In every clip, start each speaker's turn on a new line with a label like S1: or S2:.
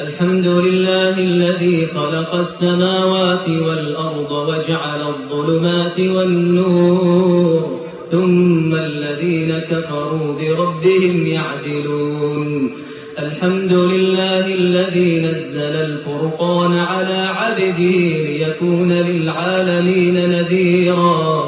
S1: الحمد لله الذي خلق السماوات والأرض وجعل الظلمات والنور ثم الذين كفروا بربهم يعدلون. الحمد لله الذي نزل الفرقان على عبده ليكون للعالمين نذيرا.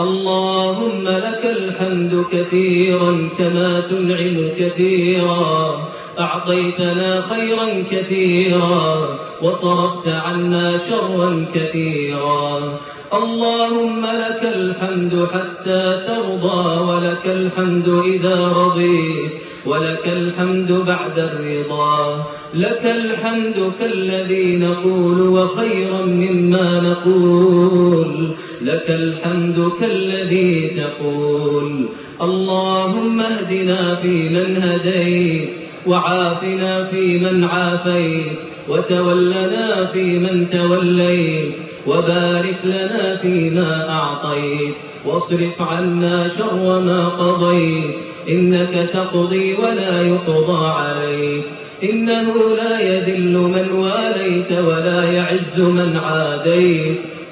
S1: اللهم لك الحمد كثيرا كما تنعم كثيرا. أعطيتنا خيرا كثيرا وصرفت عنا شرا كثيرا. اللهم لك الحمد حتى ترضى ولك الحمد إذا رضيت ولك الحمد بعد الرضا. لك الحمد كالذي نقول وخيرا مما نقول. لك الحمد كالذي تقول اللهم اهدنا فيمن هديت وعافنا فيمن عافيت وتولنا فيمن توليت وبارك لنا فيما أعطيت واصرف عنا شر ما قضيت إنك تقضي ولا يقضى عليك إنه لا يذل من واليت ولا يعز من عاديت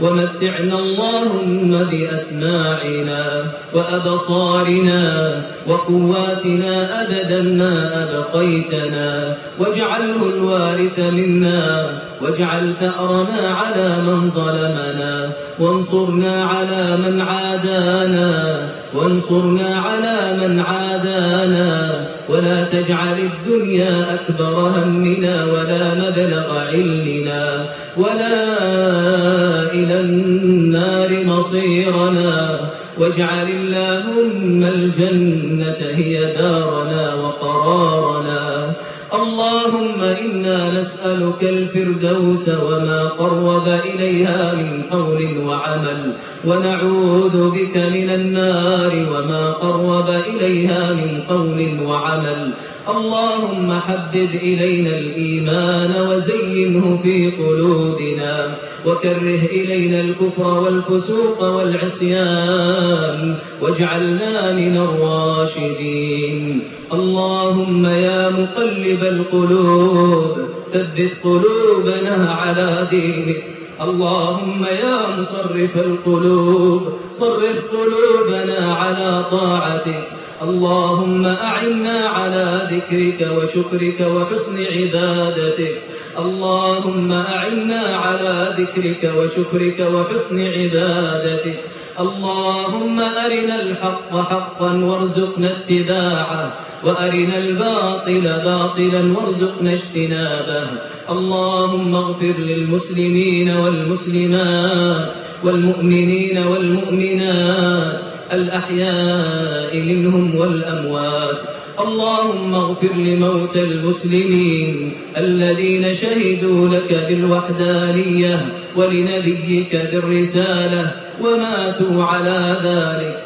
S1: ومتعنا اللهم بأسماعنا وأبصارنا وقواتنا أبدا ما أبقيتنا. واجعله الوارث منا واجعل ثأرنا على من ظلمنا. وانصرنا على من عادانا وانصرنا على من عادانا. ولا تجعل الدنيا أكبر همنا ولا مبلغ علمنا. ولا مصيرنا واجعل اللهم الجنة هي دارنا وقرارنا. اللهم إنا نسألك الفردوس وما قرب إليها من قول وعمل ونعوذ بك من النار وما قرب إليها من قول وعمل. اللهم حبب إلينا الإيمان وزينه في قلوبنا وكره إلينا الكفر والفسوق والعصيان واجعلنا من الراشدين. اللهم يا مقلب القلوب ثبت قلوبنا على دينك. اللهم يا مصرف القلوب صرف قلوبنا على طاعتك. اللهم أعنا على ذكرك وشكرك وحسن عبادتك. اللهم أعنا على ذكرك وشكرك وحسن عبادتك. اللهم أرنا الحق حقا وارزقنا اتباعه وأرنا الباطل باطلا وارزقنا اجتنابه. اللهم اغفر للمسلمين والمسلمات والمؤمنين والمؤمنات الأحياء منهم والأموات. اللهم اغفر لموتى المسلمين الذين شهدوا لك بالوحدانية ولنبيك بالرسالة وماتوا على ذلك.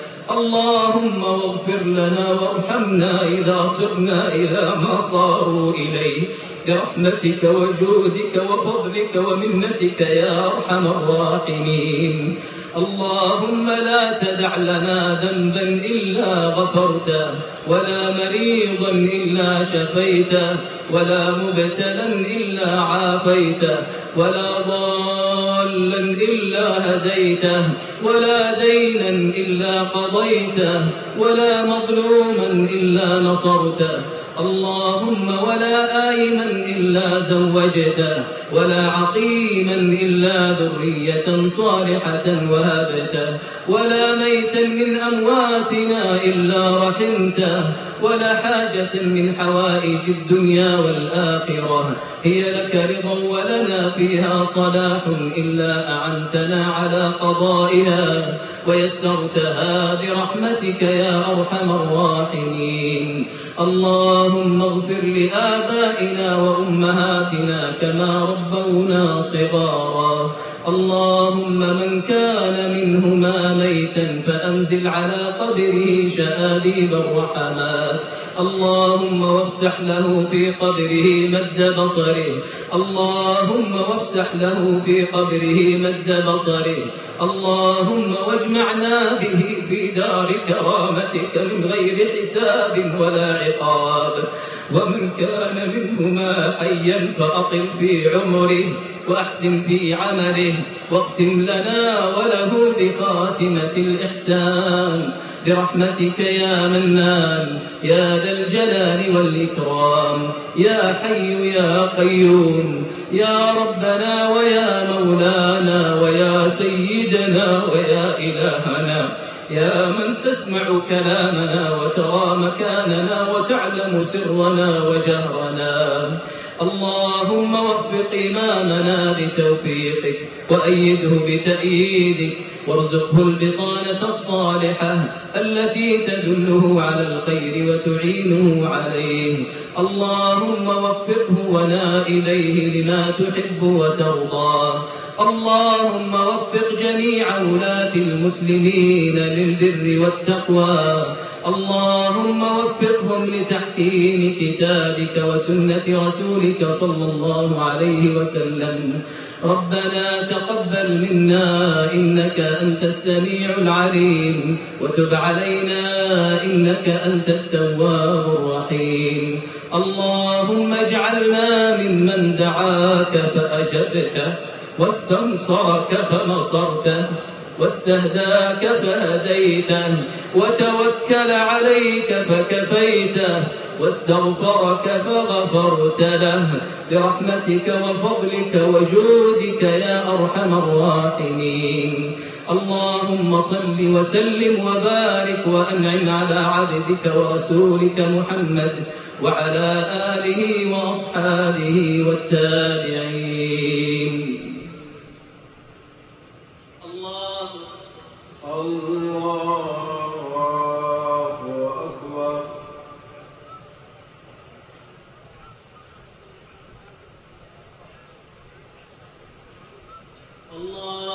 S1: اللهم واغفر لنا وارحمنا إذا صرنا إلى ما صاروا إليه. برحمتك وجودك وفضلك ومنتك يا أرحم الراحمين. اللهم لا تدع لنا ذنبا إلا غفرته ولا مريضا إلا شفيته ولا مبتلا إلا عافيته ولا ضالا إلا هديته ولا دينا إلا قضيته ولا مظلوما إلا نصرته. اللهم ولا آيما إلا زوجته ولا عقيما إلا ذرية صالحة وهبته ولا ميتا من أمواتنا إلا رحمته. ولا حاجة من حوائج الدنيا والآخرة. هي لك رضا ولنا فيها صلاح إلا أعنتنا على قضائها. ويسرتها برحمتك يا أرحم الراحمين. اللهم اغفر لآبائنا وأمهاتنا كما ربونا صغارا. اللهم من كان منهما ميتا فأنزل على قبره شآبيب الرحمات. اللهم وافسح له في قبره مد بصره. اللهم وافسح له في قبره مد بصره. اللهم واجمعنا به في دار كرامتك من غير حساب ولا عقاب. ومن كان منهما حيا فأطل في عمره وأحسن في عمله واختم لنا وله بخاتمة الإحسان. برحمتك يا منان يا ذا الجلال والإكرام. يا حي يا قيوم يا ربنا ويا مولانا إلهنا يا من تسمع كلامنا وترى مكاننا وتعلم سرنا وجهرنا. اللهم وفق إمامنا بتوفيقك وأيده بتأييدك وارزقه البطانة الصالحة التي تدله على الخير وتعينه عليه. اللهم وفقه ونا إليه لما تحب وترضى. اللهم وفق جميع ولاة المسلمين للبر والتقوى. اللهم وفقهم لتحكيم كتابك وسنة رسولك صلى الله عليه وسلم. ربنا تقبل منا إنك أنت السميع العليم وتب علينا إنك أنت التواب الرحيم. اللهم اجعلنا ممن دعاك فأجبته واستنصرك فنصرته. واستهداك فهديته وتوكل عليك فكفيته واستغفرك فغفرت له. برحمتك وفضلك وجودك يا أرحم الراحمين. اللهم صل وسلم وبارك وأنعم على عبدك ورسولك محمد وعلى آله وأصحابه والتابعين. الله